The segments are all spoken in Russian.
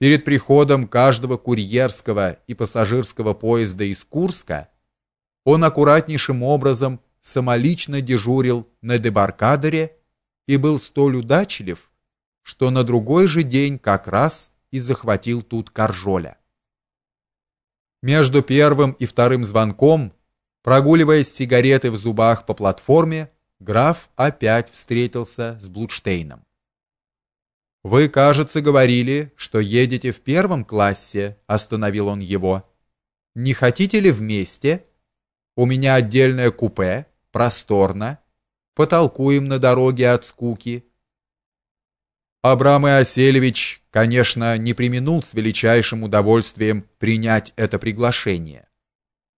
Перед приходом каждого курьерского и пассажирского поезда из Курска он аккуратнейшим образом самолично дежурил на дебаркадере и был столь удачлив, что на другой же день как раз и захватил тут Каржоля. Между первым и вторым звонком, прогуливаясь с сигаретой в зубах по платформе, граф опять встретился с Блудштейном. Вы, кажется, говорили, что едете в первом классе, остановил он его. Не хотите ли вместе? У меня отдельное купе, просторно. Потолкуем на дороге от скуки. Абрам Иоселевич, конечно, не преминул с величайшим удовольствием принять это приглашение.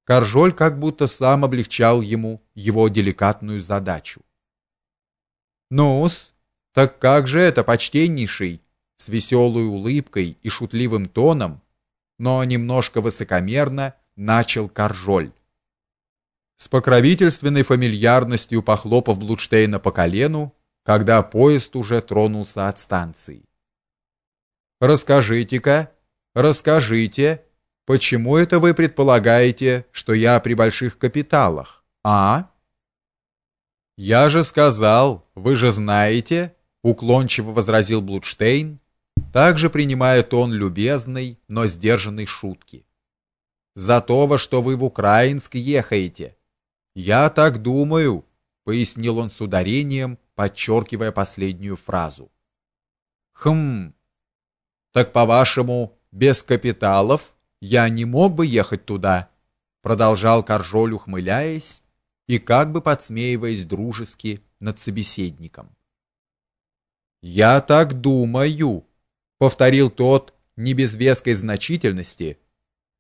Каржоль как будто сам облегчал ему его деликатную задачу. Ну-с, так как же это, почтеннейший, с веселой улыбкой и шутливым тоном, но немножко высокомерно начал Каржоль. С покровительственной фамильярностью похлопав Блудштейна по колену, когда поезд уже тронулся от станции. Расскажите-ка, расскажите, почему это вы предполагаете, что я при больших капиталах, а? Я же сказал, вы же знаете, уклончиво возразил Блудштейн, также принимая тон любезной, но сдержанной шутки. За то, во что вы в Украинск ехаете. Я так думаю, пояснил он с ударением, подчеркивая последнюю фразу. Хм. Так по-вашему, без капиталов я не мог бы ехать туда, продолжал Каржоль, ухмыляясь и как бы подсмеиваясь дружески над собеседником. Я так думаю, повторил тот не без веской значительности,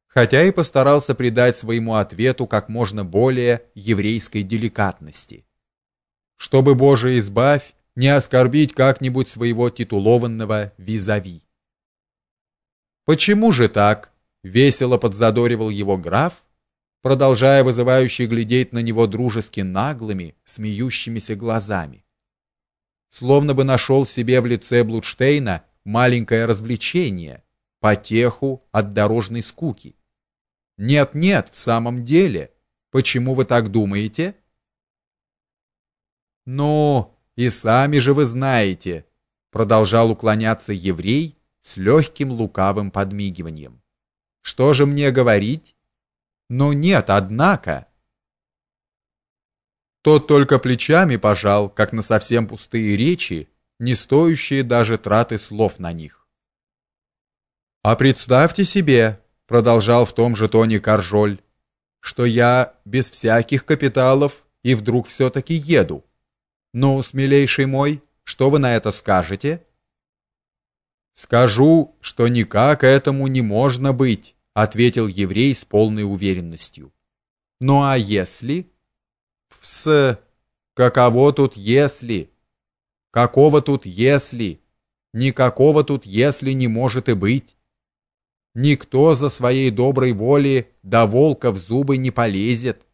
хотя и постарался придать своему ответу как можно более еврейской деликатности. Чтобы Боже избавь не оскорбить как-нибудь своего титулованного визави. Почему же так? весело подзадоривал его граф, продолжая вызывающе глядеть на него дружески наглыми, смеющимися глазами словно бы нашел себе в лице Блудштейна маленькое развлечение, потеху от дорожной скуки. Нет, нет, в самом деле. Почему вы так думаете? Ну, и сами же вы знаете, продолжал уклоняться еврей с легким лукавым подмигиванием. Что же мне говорить? Ну нет, однако, тот только плечами пожал, как на совсем пустые речи, не стоящие даже траты слов на них. А представьте себе, продолжал в том же тоне Каржоль, что я без всяких капиталов и вдруг все таки еду. Ну, смелейший мой, что вы на это скажете? Скажу, что никак этому не можно быть, ответил еврей с полной уверенностью. Ну а если с каково тут если? Какого тут если? Никакого тут если не может и быть. Никто за своей доброй воли до волка в зубы не полезет.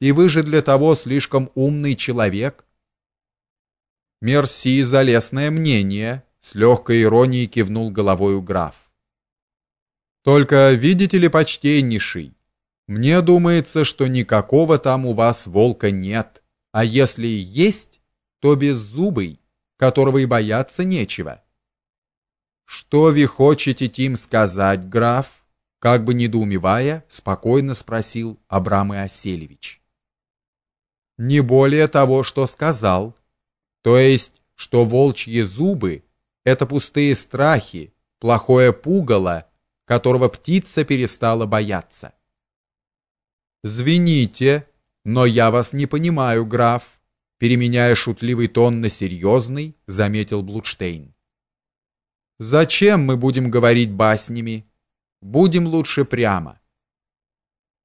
И вы же для того слишком умный человек. Мерси за лестное мнение, с легкой иронией кивнул головой граф. Только видите ли, почтеннейший, мне думается, что никакого там у вас волка нет, а если и есть, то беззубый, которого и бояться нечего. Что вы хотите тем сказать, граф? Как бы недоумевая, спокойно спросил Абрам Иоселевич. Не более того, что сказал, то есть, что волчьи зубы это пустые страхи, плохое пугало, которого птица перестала бояться. Звините, но я вас не понимаю, граф, переменяя шутливый тон на серьезный, заметил Блудштейн. Зачем мы будем говорить баснями? Будем лучше прямо.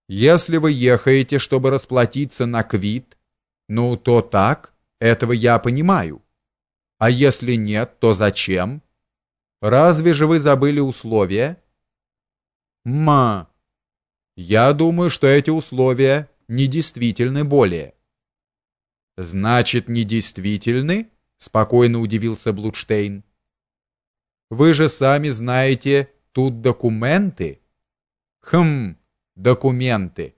Если вы ехаете, чтобы расплатиться на квит, ну то так, этого я понимаю. А если нет, то зачем? Разве же вы забыли условия? Ма, я думаю, что эти условия недействительны более. Значит, недействительны? спокойно удивился Блудштейн. Вы же сами знаете, тут документы. Хм, документы.